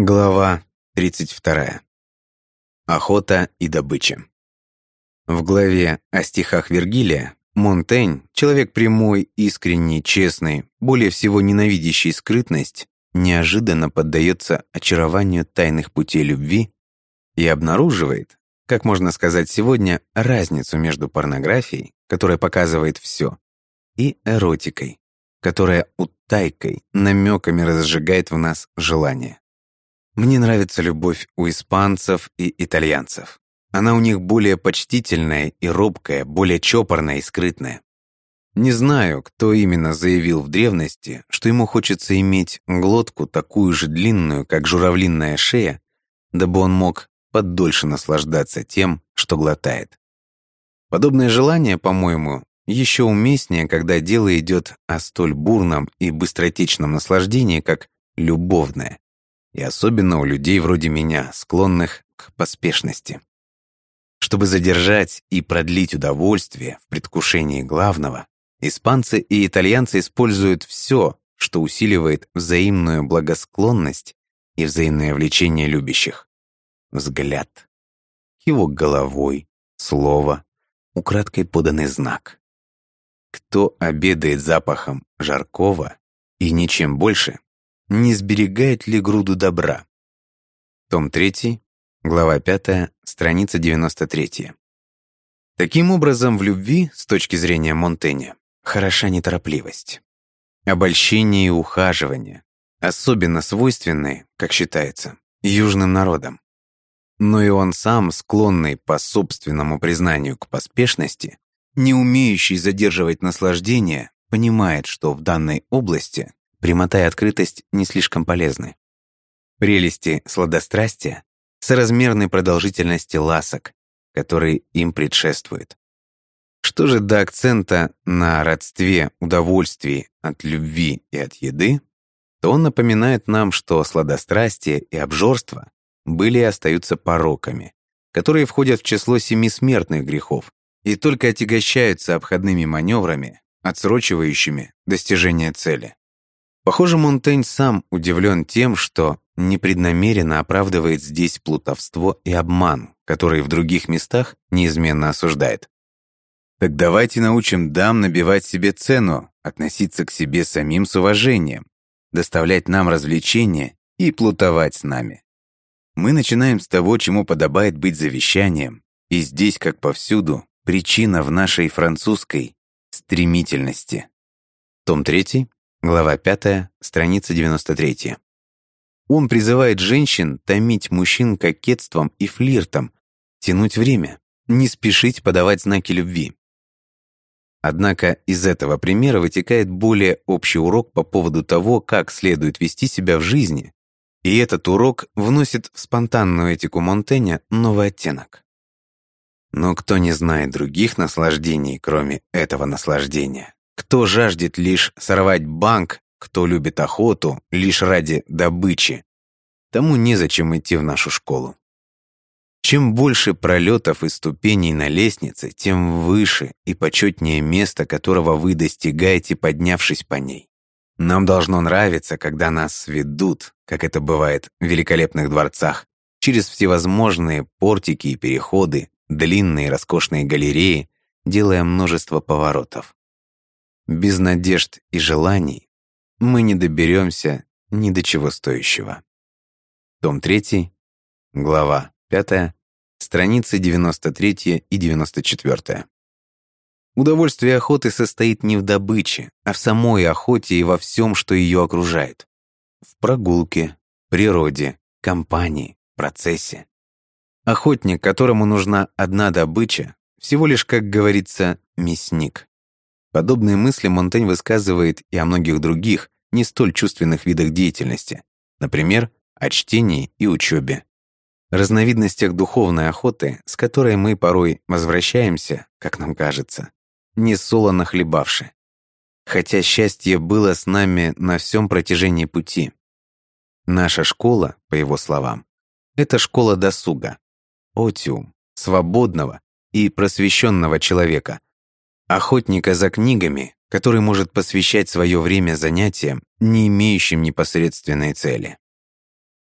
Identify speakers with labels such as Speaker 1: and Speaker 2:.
Speaker 1: Глава 32. Охота и добыча. В главе о стихах Вергилия Монтень, человек прямой, искренний, честный, более всего ненавидящий скрытность, неожиданно поддается очарованию тайных путей любви и обнаруживает, как можно сказать сегодня, разницу между порнографией, которая показывает все, и эротикой, которая утайкой, намеками разжигает в нас желание. Мне нравится любовь у испанцев и итальянцев. Она у них более почтительная и робкая, более чопорная и скрытная. Не знаю, кто именно заявил в древности, что ему хочется иметь глотку такую же длинную, как журавлинная шея, дабы он мог подольше наслаждаться тем, что глотает. Подобное желание, по-моему, еще уместнее, когда дело идет о столь бурном и быстротечном наслаждении, как любовное и особенно у людей вроде меня, склонных к поспешности. Чтобы задержать и продлить удовольствие в предвкушении главного, испанцы и итальянцы используют все, что усиливает взаимную благосклонность и взаимное влечение любящих. Взгляд, кивок головой, слово, украдкой поданный знак. Кто обедает запахом жаркого и ничем больше, не сберегает ли груду добра? Том 3, глава 5, страница 93. Таким образом, в любви, с точки зрения Монтэня, хороша неторопливость. Обольщение и ухаживание, особенно свойственные, как считается, южным народам. Но и он сам, склонный по собственному признанию к поспешности, не умеющий задерживать наслаждение, понимает, что в данной области Прямота и открытость не слишком полезны. Прелести сладострастия соразмерной продолжительности ласок, которые им предшествуют. Что же до акцента на родстве, удовольствии от любви и от еды, то он напоминает нам, что сладострастие и обжорство были и остаются пороками, которые входят в число семи смертных грехов и только отягощаются обходными маневрами, отсрочивающими достижение цели. Похоже, Монтень сам удивлен тем, что непреднамеренно оправдывает здесь плутовство и обман, который в других местах неизменно осуждает. Так давайте научим дам набивать себе цену, относиться к себе самим с уважением, доставлять нам развлечения и плутовать с нами. Мы начинаем с того, чему подобает быть завещанием, и здесь, как повсюду, причина в нашей французской стремительности. Том 3, Глава 5, страница 93. Он призывает женщин томить мужчин кокетством и флиртом, тянуть время, не спешить подавать знаки любви. Однако из этого примера вытекает более общий урок по поводу того, как следует вести себя в жизни, и этот урок вносит в спонтанную этику Монтэня новый оттенок. Но кто не знает других наслаждений, кроме этого наслаждения? Кто жаждет лишь сорвать банк, кто любит охоту лишь ради добычи, тому незачем идти в нашу школу. Чем больше пролетов и ступеней на лестнице, тем выше и почетнее место, которого вы достигаете, поднявшись по ней. Нам должно нравиться, когда нас ведут, как это бывает в великолепных дворцах, через всевозможные портики и переходы, длинные роскошные галереи, делая множество поворотов. Без надежд и желаний мы не доберемся ни до чего стоящего. Том 3, глава 5, страницы 93 и 94. Удовольствие охоты состоит не в добыче, а в самой охоте и во всем, что ее окружает. В прогулке, природе, компании, процессе. Охотник, которому нужна одна добыча, всего лишь, как говорится, мясник. Подобные мысли Монтень высказывает и о многих других, не столь чувственных видах деятельности, например, о чтении и учебе. Разновидностях духовной охоты, с которой мы порой возвращаемся, как нам кажется, не солоно хлебавши. Хотя счастье было с нами на всем протяжении пути. Наша школа, по его словам, это школа досуга, отиум, свободного и просвещенного человека, Охотника за книгами, который может посвящать свое время занятиям, не имеющим непосредственной цели.